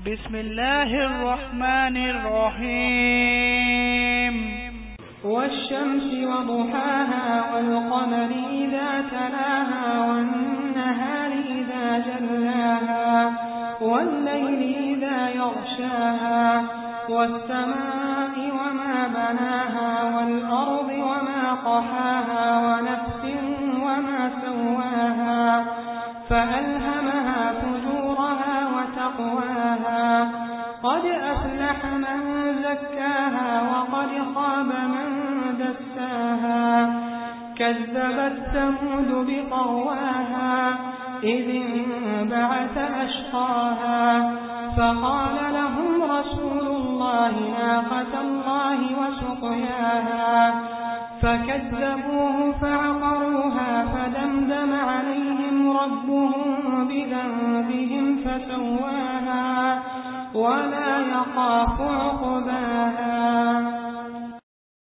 بسم الله الرحمن الرحيم. والشمس وضحاها والقمر إذا تلاها والنهار إذا جلاها والليل إذا يغشاها والسماء وما بناها والأرض وما طحاها ونفس وما سواها فألهمها فجورها وتقواها قد أفلح من زكاها وقد خاب من دساها كذبت ثمود بطواها إذ انبعث أشقاها فقال لهم رسول الله ناقة الله وسقياها فكذبوه فعقروها فدمدم عليهم ربهم بذنبهم فسواها ولا يخاف عقباها